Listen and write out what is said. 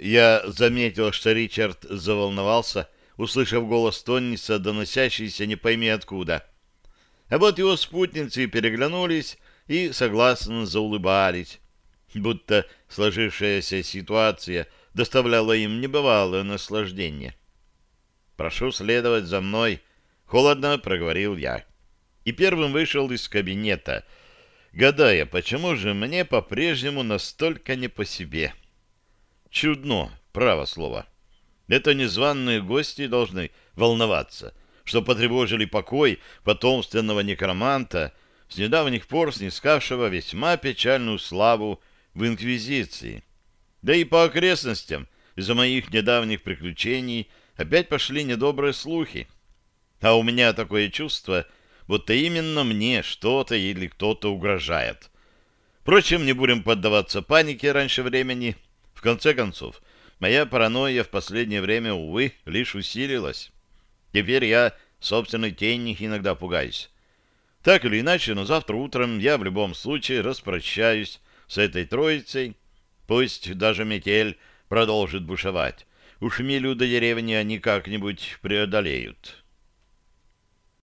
Я заметил, что Ричард заволновался, услышав голос Тонниса, доносящийся не пойми откуда. А вот его спутницы переглянулись и согласно заулыбались, будто сложившаяся ситуация доставляла им небывалое наслаждение. «Прошу следовать за мной», — холодно проговорил я. И первым вышел из кабинета, гадая, почему же мне по-прежнему настолько не по себе. Чудно, право слово. Это незваные гости должны волноваться, что потревожили покой потомственного некроманта, с недавних пор снискавшего весьма печальную славу в Инквизиции. Да и по окрестностям из-за моих недавних приключений опять пошли недобрые слухи. А у меня такое чувство, будто именно мне что-то или кто-то угрожает. Впрочем, не будем поддаваться панике раньше времени. В конце концов, моя паранойя в последнее время, увы, лишь усилилась. Теперь я собственной тени иногда пугаюсь. Так или иначе, но завтра утром я в любом случае распрощаюсь с этой троицей. Пусть даже метель продолжит бушевать. Уж милю до деревни они как-нибудь преодолеют».